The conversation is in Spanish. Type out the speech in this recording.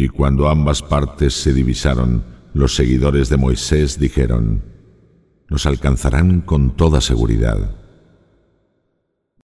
Y cuando ambas partes se divisaron, los seguidores de Moisés dijeron, nos alcanzarán con toda seguridad.